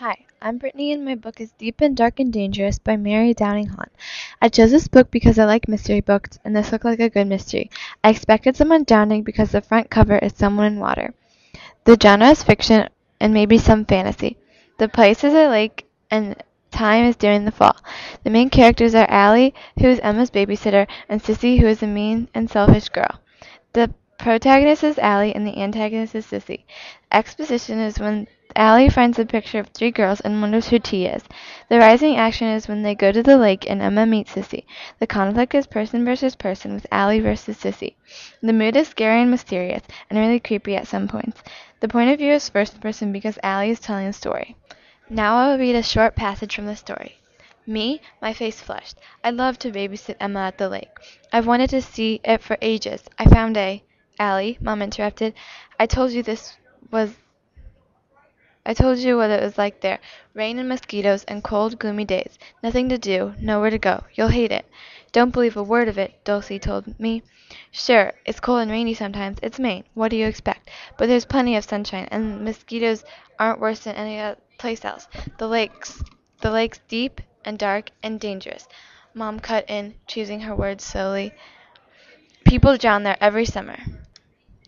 Hi, I'm Brittney and my book is Deep and Dark and Dangerous by Mary Downing Hahn. I chose this book because I like mystery books and this looked like a good mystery. I expected someone drowning because the front cover is someone in water. The genre is fiction and maybe some fantasy. The place is a lake and time is during the fall. The main characters are Ali, who is Emma's babysitter, and Sissy, who is a mean and selfish girl. The protagonist is Ali and the antagonist is Sissy. Exposition is when Ali finds a picture of three girls and wonders who T is. The rising action is when they go to the lake and Emma meets Sissy. The conflict is person versus person with Ali versus Sissy. The mood is scary and mysterious and really creepy at some points. The point of view is first person because Ali is telling the story. Now I will read a short passage from the story. Me, my face flushed. I'd love to babysit Emma at the lake. I've wanted to see it for ages. I found a Ali, Mom interrupted. I told you this was I told you what it was like there. Rain and mosquitoes and cold, gloomy days. Nothing to do, nowhere to go. You'll hate it. Don't believe a word of it, Dulcie told me. Sure, it's cold and rainy sometimes. It's Maine. What do you expect? But there's plenty of sunshine, and mosquitoes aren't worse than any other place else. The lake's the lake's deep and dark and dangerous. Mom cut in, choosing her words slowly. People drown there every summer.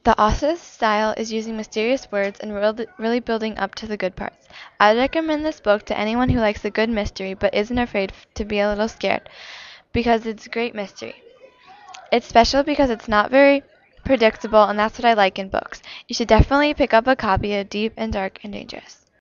The author's style is using mysterious words and really building up to the good parts. I'd recommend this book to anyone who likes a good mystery but isn't afraid to be a little scared, because it's a great mystery. It's special because it's not very predictable, and that's what I like in books. You should definitely pick up a copy of Deep and Dark and Dangerous.